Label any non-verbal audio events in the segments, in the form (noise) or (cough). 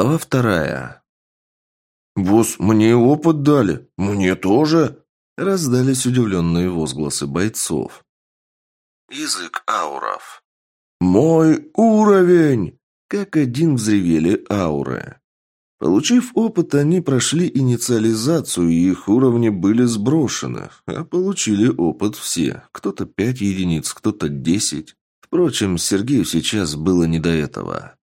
Глава вторая. «Босс, мне опыт дали. Мне тоже?» Раздались удивленные возгласы бойцов. Язык ауров. «Мой уровень!» Как один взревели ауры. Получив опыт, они прошли инициализацию, и их уровни были сброшены. А получили опыт все. Кто-то пять единиц, кто-то десять. Впрочем, Сергею сейчас было не до этого.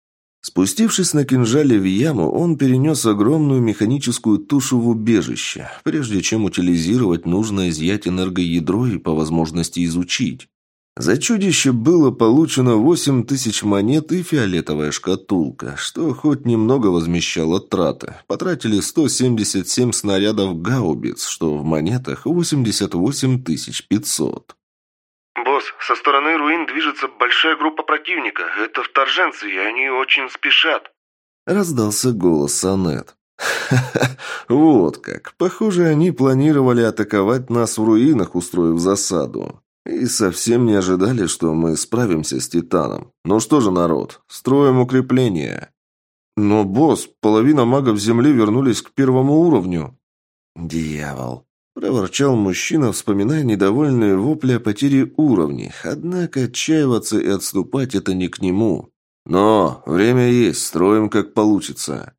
Спустившись на кинжале в яму, он перенес огромную механическую тушу в убежище, прежде чем утилизировать нужно изъять энергоядро и по возможности изучить. За чудище было получено восемь тысяч монет и фиолетовая шкатулка, что хоть немного возмещало траты. Потратили 177 снарядов гаубиц, что в монетах 88 пятьсот. «Босс, со стороны руин движется большая группа противника. Это вторженцы, и они очень спешат». Раздался голос Анет. «Ха-ха, (laughs) вот как. Похоже, они планировали атаковать нас в руинах, устроив засаду. И совсем не ожидали, что мы справимся с Титаном. Ну что же, народ, строим укрепление. Но, босс, половина магов Земли вернулись к первому уровню. Дьявол. Проворчал мужчина, вспоминая недовольные вопли о потере уровней. Однако отчаиваться и отступать это не к нему. Но время есть, строим как получится.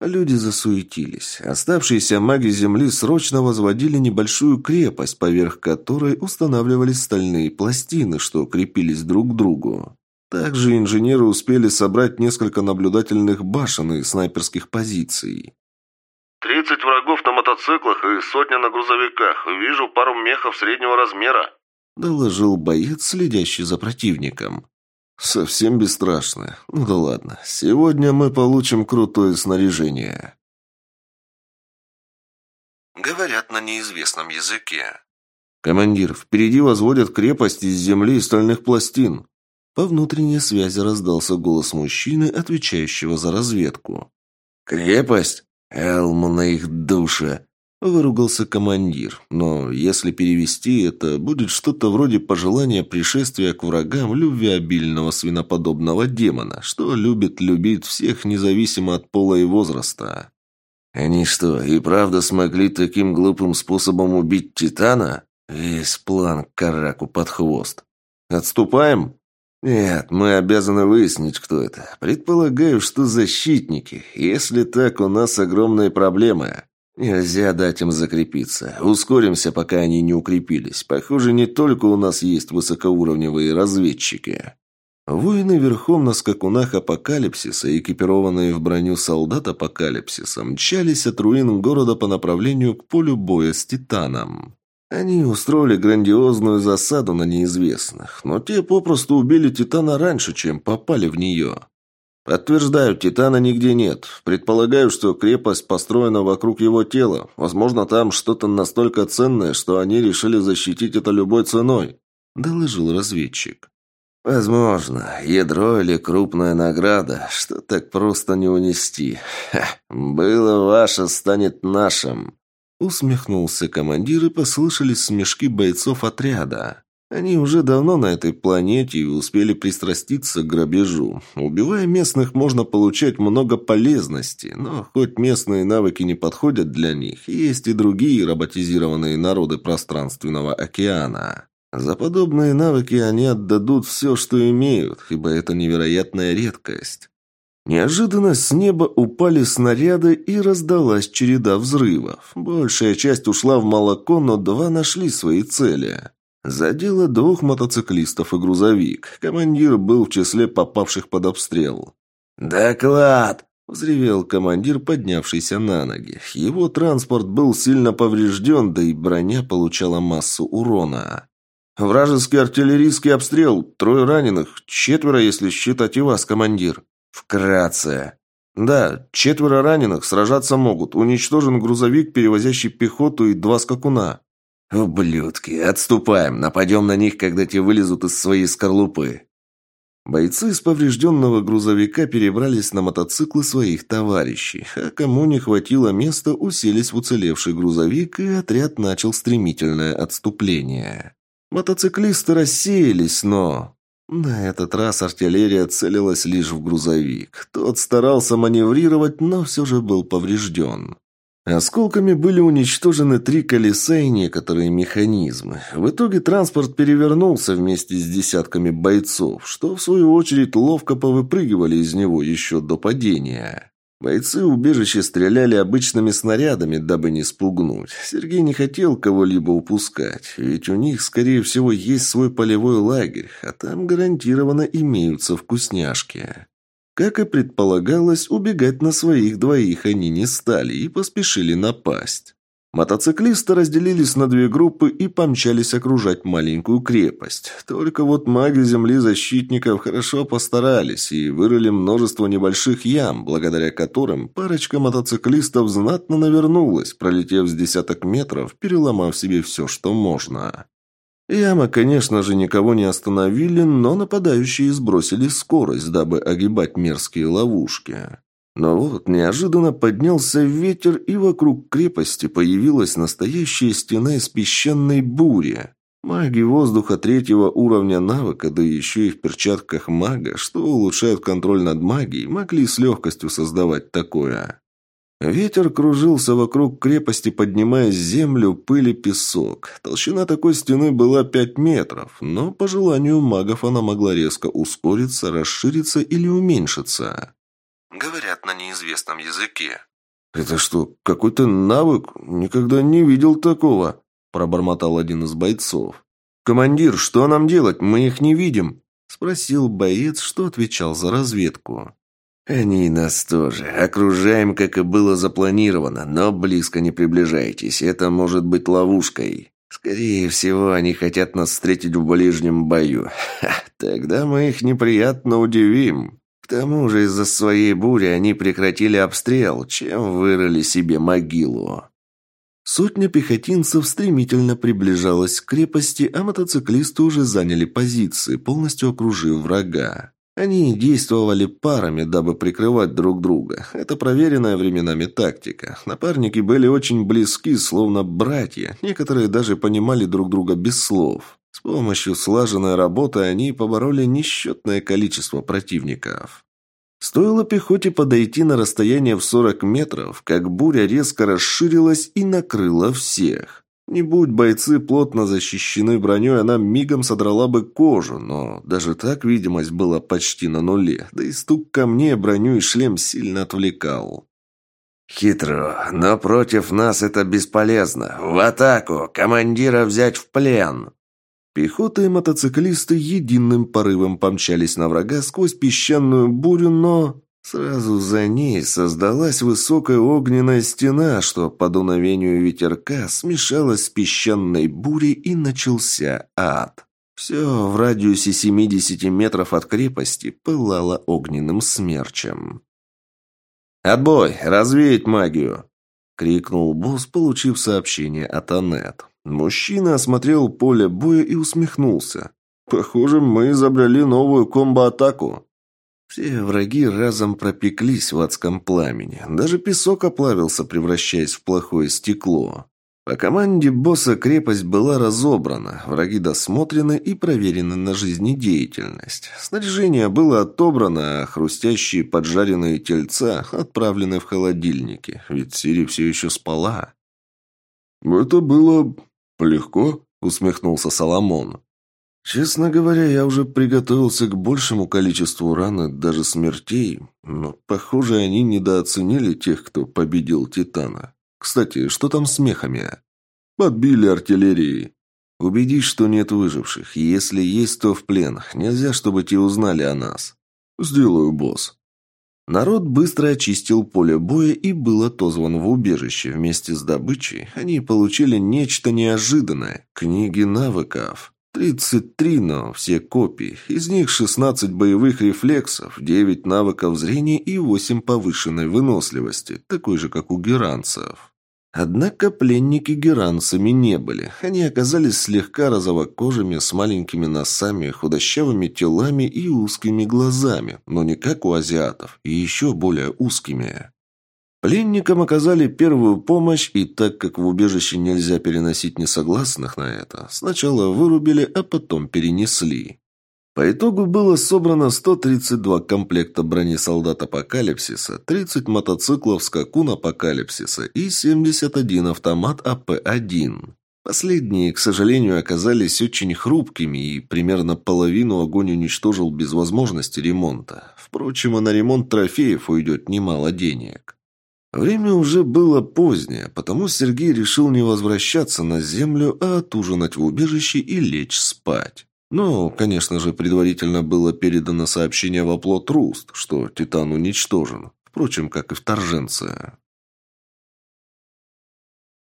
Люди засуетились. Оставшиеся маги Земли срочно возводили небольшую крепость, поверх которой устанавливались стальные пластины, что крепились друг к другу. Также инженеры успели собрать несколько наблюдательных башен и снайперских позиций. «Тридцать врагов мотоциклах и сотня на грузовиках. Вижу пару мехов среднего размера», – доложил боец, следящий за противником. Совсем бесстрашно. Ну да ладно. Сегодня мы получим крутое снаряжение. Говорят на неизвестном языке. Командир, впереди возводят крепость из земли и стальных пластин. По внутренней связи раздался голос мужчины, отвечающего за разведку. «Крепость? Элму на их душе!» Выругался командир, но если перевести, это будет что-то вроде пожелания пришествия к врагам любвеобильного свиноподобного демона, что любит любить всех независимо от пола и возраста. Они что, и правда смогли таким глупым способом убить Титана? Весь план Караку под хвост. Отступаем? Нет, мы обязаны выяснить, кто это. Предполагаю, что защитники. Если так, у нас огромные проблемы. Нельзя дать им закрепиться. Ускоримся, пока они не укрепились. Похоже, не только у нас есть высокоуровневые разведчики. Воины верхом на скакунах апокалипсиса, экипированные в броню солдат апокалипсиса, мчались от руин города по направлению к полю боя с Титаном. Они устроили грандиозную засаду на неизвестных, но те попросту убили Титана раньше, чем попали в нее. Подтверждаю, Титана нигде нет. Предполагаю, что крепость построена вокруг его тела. Возможно, там что-то настолько ценное, что они решили защитить это любой ценой», – доложил разведчик. «Возможно, ядро или крупная награда, что так просто не унести. Ха, было ваше, станет нашим», – усмехнулся командир и послышались смешки бойцов отряда. Они уже давно на этой планете и успели пристраститься к грабежу. Убивая местных, можно получать много полезности, но хоть местные навыки не подходят для них, есть и другие роботизированные народы пространственного океана. За подобные навыки они отдадут все, что имеют, ибо это невероятная редкость. Неожиданно с неба упали снаряды и раздалась череда взрывов. Большая часть ушла в молоко, но два нашли свои цели. Задело двух мотоциклистов и грузовик. Командир был в числе попавших под обстрел. «Доклад!» – взревел командир, поднявшийся на ноги. Его транспорт был сильно поврежден, да и броня получала массу урона. «Вражеский артиллерийский обстрел. Трое раненых. Четверо, если считать и вас, командир». «Вкратце». «Да, четверо раненых. Сражаться могут. Уничтожен грузовик, перевозящий пехоту, и два скакуна». «Ублюдки! Отступаем! Нападем на них, когда те вылезут из своей скорлупы!» Бойцы из поврежденного грузовика перебрались на мотоциклы своих товарищей, а кому не хватило места, уселись в уцелевший грузовик, и отряд начал стремительное отступление. Мотоциклисты рассеялись, но... На этот раз артиллерия целилась лишь в грузовик. Тот старался маневрировать, но все же был поврежден. Осколками были уничтожены три колеса и некоторые механизмы. В итоге транспорт перевернулся вместе с десятками бойцов, что в свою очередь ловко повыпрыгивали из него еще до падения. Бойцы убежища стреляли обычными снарядами, дабы не спугнуть. Сергей не хотел кого-либо упускать, ведь у них, скорее всего, есть свой полевой лагерь, а там гарантированно имеются вкусняшки. Как и предполагалось, убегать на своих двоих они не стали и поспешили напасть. Мотоциклисты разделились на две группы и помчались окружать маленькую крепость. Только вот маги земли защитников хорошо постарались и вырыли множество небольших ям, благодаря которым парочка мотоциклистов знатно навернулась, пролетев с десяток метров, переломав себе все, что можно. Ямы, конечно же, никого не остановили, но нападающие сбросили скорость, дабы огибать мерзкие ловушки. Но вот неожиданно поднялся ветер, и вокруг крепости появилась настоящая стена из песчаной бури. Маги воздуха третьего уровня навыка, да еще и в перчатках мага, что улучшает контроль над магией, могли с легкостью создавать такое. Ветер кружился вокруг крепости, поднимая землю, пыль и песок. Толщина такой стены была пять метров, но по желанию магов она могла резко ускориться, расшириться или уменьшиться. Говорят на неизвестном языке. «Это что, какой-то навык? Никогда не видел такого», – пробормотал один из бойцов. «Командир, что нам делать? Мы их не видим», – спросил боец, что отвечал за разведку. «Они нас тоже. Окружаем, как и было запланировано, но близко не приближайтесь. Это может быть ловушкой. Скорее всего, они хотят нас встретить в ближнем бою. Ха, тогда мы их неприятно удивим. Тому же из-за своей бури они прекратили обстрел, чем вырыли себе могилу». Сотня пехотинцев стремительно приближалась к крепости, а мотоциклисты уже заняли позиции, полностью окружив врага. Они действовали парами, дабы прикрывать друг друга. Это проверенная временами тактика. Напарники были очень близки, словно братья. Некоторые даже понимали друг друга без слов. С помощью слаженной работы они побороли несчетное количество противников. Стоило пехоте подойти на расстояние в 40 метров, как буря резко расширилась и накрыла всех. Не будь бойцы плотно защищены броней, она мигом содрала бы кожу, но даже так видимость была почти на нуле, да и стук камней броню и шлем сильно отвлекал. «Хитро, но против нас это бесполезно. В атаку! Командира взять в плен!» Пехота и мотоциклисты единым порывом помчались на врага сквозь песчаную бурю, но... Сразу за ней создалась высокая огненная стена, что по дуновению ветерка смешалась с песчаной бурей и начался ад. Все в радиусе 70 метров от крепости пылало огненным смерчем. «Отбой! Развеять магию!» — крикнул босс, получив сообщение от Анет. Мужчина осмотрел поле боя и усмехнулся. «Похоже, мы изобрели новую комбо-атаку». Все враги разом пропеклись в адском пламени. Даже песок оплавился, превращаясь в плохое стекло. По команде босса крепость была разобрана, враги досмотрены и проверены на жизнедеятельность. Снаряжение было отобрано, а хрустящие поджаренные тельца отправлены в холодильники, ведь Сири все еще спала. «Это было легко», — усмехнулся Соломон. Честно говоря, я уже приготовился к большему количеству ран и даже смертей, но, похоже, они недооценили тех, кто победил Титана. Кстати, что там с мехами? Подбили артиллерией. Убедись, что нет выживших. Если есть, то в плен. Нельзя, чтобы те узнали о нас. Сделаю, босс. Народ быстро очистил поле боя и был отозван в убежище. Вместе с добычей они получили нечто неожиданное – книги навыков. 33, но все копии. Из них 16 боевых рефлексов, 9 навыков зрения и 8 повышенной выносливости, такой же, как у геранцев. Однако пленники геранцами не были. Они оказались слегка розовокожими, с маленькими носами, худощавыми телами и узкими глазами, но не как у азиатов, и еще более узкими. Пленникам оказали первую помощь, и так как в убежище нельзя переносить несогласных на это, сначала вырубили, а потом перенесли. По итогу было собрано 132 комплекта брони солдат Апокалипсиса, 30 мотоциклов Скакун Апокалипсиса и 71 автомат АП-1. Последние, к сожалению, оказались очень хрупкими, и примерно половину огонь уничтожил без возможности ремонта. Впрочем, и на ремонт трофеев уйдет немало денег. Время уже было позднее, потому Сергей решил не возвращаться на землю, а отужинать в убежище и лечь спать. Но, конечно же, предварительно было передано сообщение в оплот Руст, что Титан уничтожен, впрочем, как и вторженцы.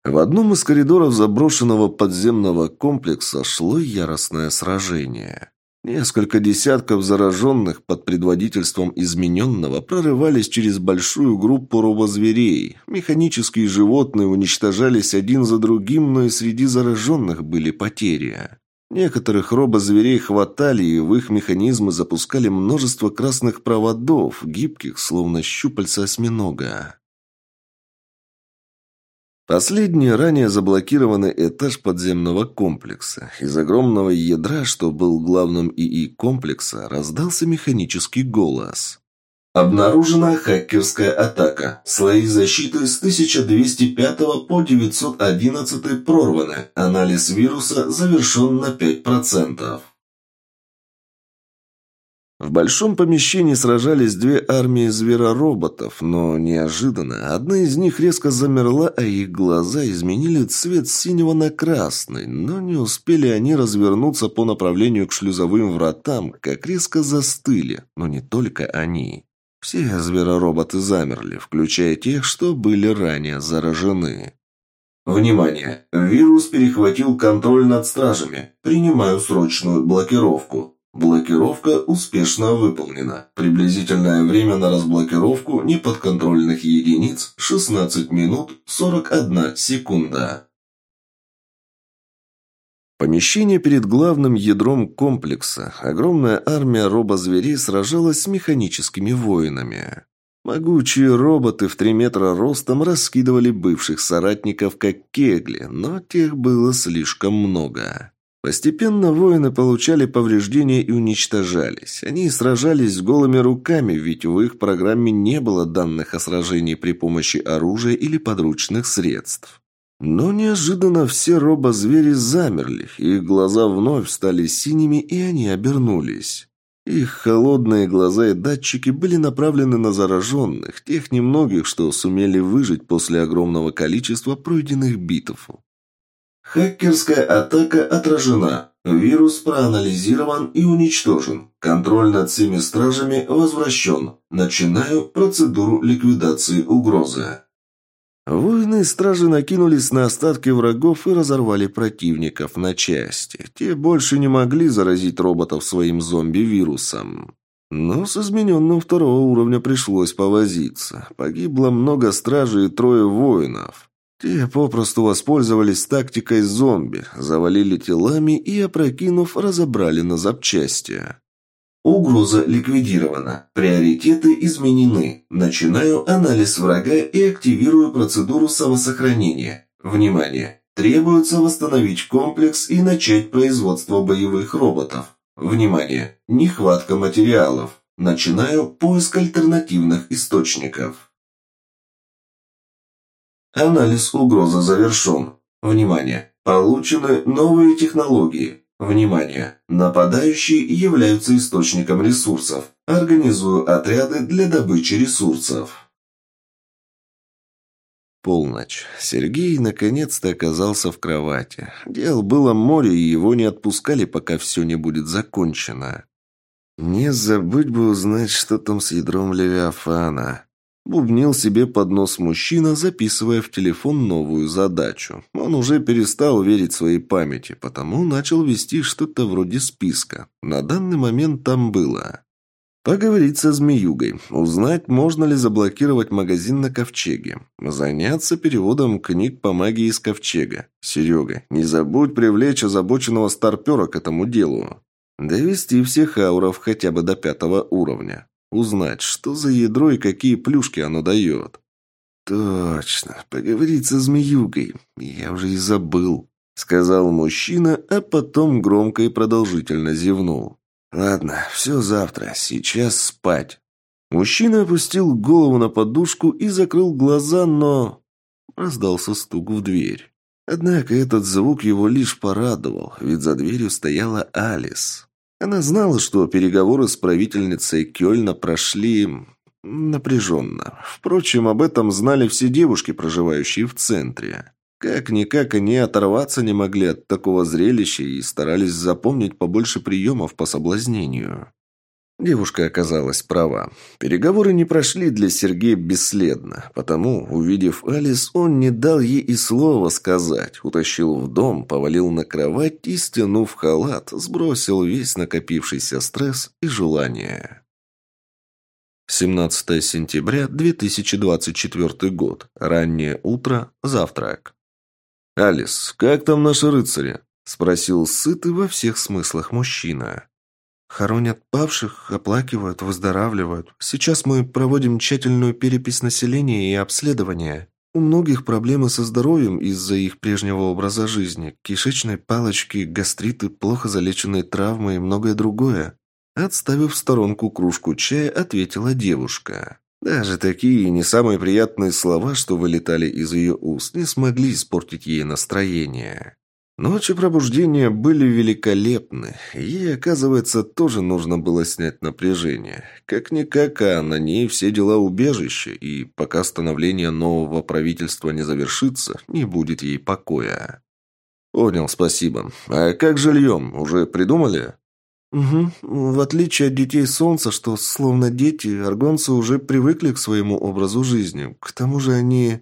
В одном из коридоров заброшенного подземного комплекса шло яростное сражение. Несколько десятков зараженных под предводительством измененного прорывались через большую группу робозверей. Механические животные уничтожались один за другим, но и среди зараженных были потери. Некоторых робозверей хватали, и в их механизмы запускали множество красных проводов, гибких, словно щупальца осьминога. Последний ранее заблокированный этаж подземного комплекса. Из огромного ядра, что был главным ИИ комплекса, раздался механический голос. Обнаружена хакерская атака. Слои защиты с 1205 по 911 прорваны. Анализ вируса завершен на 5%. В большом помещении сражались две армии зверороботов, но неожиданно одна из них резко замерла, а их глаза изменили цвет синего на красный, но не успели они развернуться по направлению к шлюзовым вратам, как резко застыли, но не только они. Все зверороботы замерли, включая тех, что были ранее заражены. Внимание! Вирус перехватил контроль над стражами. Принимаю срочную блокировку. Блокировка успешно выполнена. Приблизительное время на разблокировку неподконтрольных единиц 16 минут 41 секунда. Помещение перед главным ядром комплекса. Огромная армия робозверей сражалась с механическими воинами. Могучие роботы в три метра ростом раскидывали бывших соратников как кегли, но тех было слишком много. Постепенно воины получали повреждения и уничтожались. Они сражались голыми руками, ведь в их программе не было данных о сражении при помощи оружия или подручных средств. Но неожиданно все робозвери замерли, их глаза вновь стали синими, и они обернулись. Их холодные глаза и датчики были направлены на зараженных, тех немногих, что сумели выжить после огромного количества пройденных битв. Хакерская атака отражена. Вирус проанализирован и уничтожен. Контроль над всеми стражами возвращен. Начинаю процедуру ликвидации угрозы. Воины и стражи накинулись на остатки врагов и разорвали противников на части. Те больше не могли заразить роботов своим зомби-вирусом. Но с измененным второго уровня пришлось повозиться. Погибло много стражей и трое воинов. Те попросту воспользовались тактикой зомби, завалили телами и, опрокинув, разобрали на запчасти. Угроза ликвидирована. Приоритеты изменены. Начинаю анализ врага и активирую процедуру самосохранения. Внимание! Требуется восстановить комплекс и начать производство боевых роботов. Внимание! Нехватка материалов. Начинаю поиск альтернативных источников. Анализ угрозы завершен. Внимание! Получены новые технологии. Внимание! Нападающие являются источником ресурсов. Организую отряды для добычи ресурсов. Полночь. Сергей наконец-то оказался в кровати. Дел было море, и его не отпускали, пока все не будет закончено. Не забыть бы узнать, что там с ядром Левиафана. Бубнил себе под нос мужчина, записывая в телефон новую задачу. Он уже перестал верить своей памяти, потому начал вести что-то вроде списка. На данный момент там было. Поговорить со змеюгой, узнать, можно ли заблокировать магазин на ковчеге, заняться переводом книг по магии из ковчега. Серега, не забудь привлечь озабоченного старпера к этому делу. Довести всех ауров хотя бы до пятого уровня. Узнать, что за ядро и какие плюшки оно дает. «Точно, поговорить со змеюгой. Я уже и забыл», — сказал мужчина, а потом громко и продолжительно зевнул. Ладно, все завтра. Сейчас спать. Мужчина опустил голову на подушку и закрыл глаза, но... Раздался стук в дверь. Однако этот звук его лишь порадовал, ведь за дверью стояла Алис. Она знала, что переговоры с правительницей Кёльна прошли напряженно. Впрочем, об этом знали все девушки, проживающие в центре. Как-никак они оторваться не могли от такого зрелища и старались запомнить побольше приемов по соблазнению. Девушка оказалась права. Переговоры не прошли для Сергея бесследно, потому, увидев Алис, он не дал ей и слова сказать, утащил в дом, повалил на кровать и, стянув халат, сбросил весь накопившийся стресс и желание. 17 сентября 2024 год. Раннее утро. Завтрак. «Алис, как там наши рыцари?» – спросил сытый во всех смыслах мужчина. Хоронят павших, оплакивают, выздоравливают. Сейчас мы проводим тщательную перепись населения и обследование. У многих проблемы со здоровьем из-за их прежнего образа жизни. Кишечные палочки, гастриты, плохо залеченные травмы и многое другое. Отставив в сторонку кружку чая, ответила девушка. Даже такие не самые приятные слова, что вылетали из ее уст, не смогли испортить ей настроение. Ночи пробуждения были великолепны. Ей, оказывается, тоже нужно было снять напряжение. Как-никак, а на ней все дела убежища, и пока становление нового правительства не завершится, не будет ей покоя. «Понял, спасибо. А как жильем? Уже придумали?» «Угу. В отличие от детей Солнца, что словно дети, аргонцы уже привыкли к своему образу жизни. К тому же они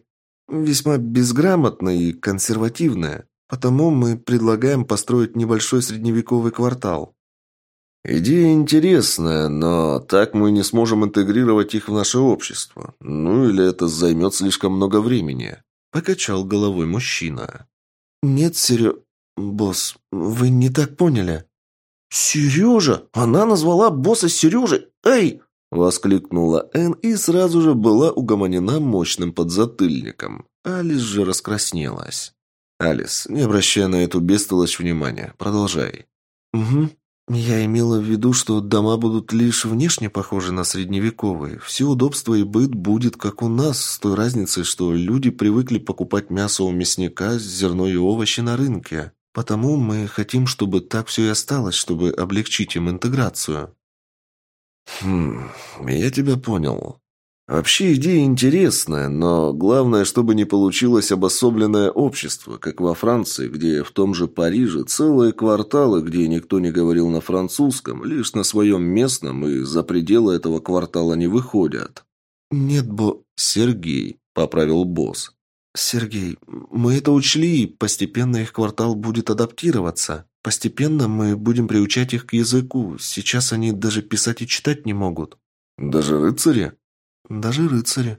весьма безграмотные и консервативные». Потому мы предлагаем построить небольшой средневековый квартал. Идея интересная, но так мы не сможем интегрировать их в наше общество. Ну или это займет слишком много времени. Покачал головой мужчина. Нет, Серё... Босс, вы не так поняли. «Сережа! Она назвала босса Сережей! Эй!» Воскликнула Энн и сразу же была угомонена мощным подзатыльником. Алис же раскраснелась. «Алис, не обращай на эту бестолочь внимания. Продолжай». «Угу. Я имела в виду, что дома будут лишь внешне похожи на средневековые. Все удобства и быт будет как у нас, с той разницей, что люди привыкли покупать мясо у мясника, зерно и овощи на рынке. Потому мы хотим, чтобы так все и осталось, чтобы облегчить им интеграцию». «Хм, я тебя понял. Вообще идея интересная, но главное, чтобы не получилось обособленное общество, как во Франции, где в том же Париже целые кварталы, где никто не говорил на французском, лишь на своем местном и за пределы этого квартала не выходят. «Нет, бо...» «Сергей», — поправил босс. «Сергей, мы это учли, и постепенно их квартал будет адаптироваться. Постепенно мы будем приучать их к языку. Сейчас они даже писать и читать не могут». «Даже рыцари?» Даже рыцари.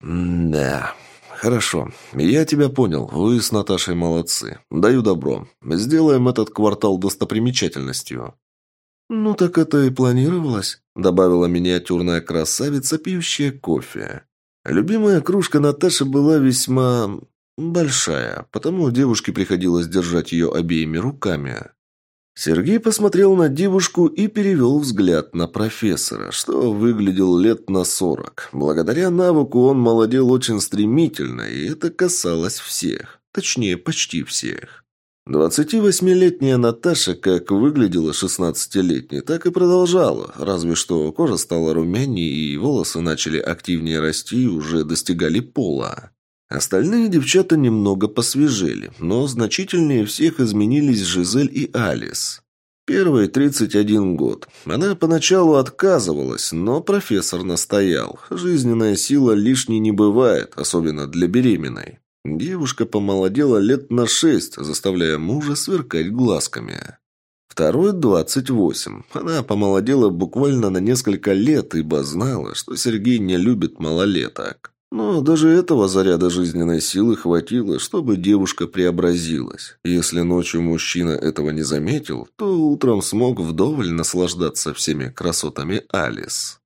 «Да, хорошо. Я тебя понял. Вы с Наташей молодцы. Даю добро. Сделаем этот квартал достопримечательностью». «Ну так это и планировалось», — добавила миниатюрная красавица, пьющая кофе. Любимая кружка Наташи была весьма большая, потому девушке приходилось держать ее обеими руками. Сергей посмотрел на девушку и перевел взгляд на профессора, что выглядел лет на сорок. Благодаря навыку он молодел очень стремительно, и это касалось всех. Точнее, почти всех. 28-летняя Наташа как выглядела 16-летней, так и продолжала, разве что кожа стала румянее и волосы начали активнее расти и уже достигали пола. Остальные девчата немного посвежели, но значительнее всех изменились Жизель и Алис. Первый 31 год. Она поначалу отказывалась, но профессор настоял. Жизненная сила лишней не бывает, особенно для беременной. Девушка помолодела лет на шесть, заставляя мужа сверкать глазками. Второй – 28. Она помолодела буквально на несколько лет, ибо знала, что Сергей не любит малолеток. Но даже этого заряда жизненной силы хватило, чтобы девушка преобразилась. Если ночью мужчина этого не заметил, то утром смог вдоволь наслаждаться всеми красотами Алис.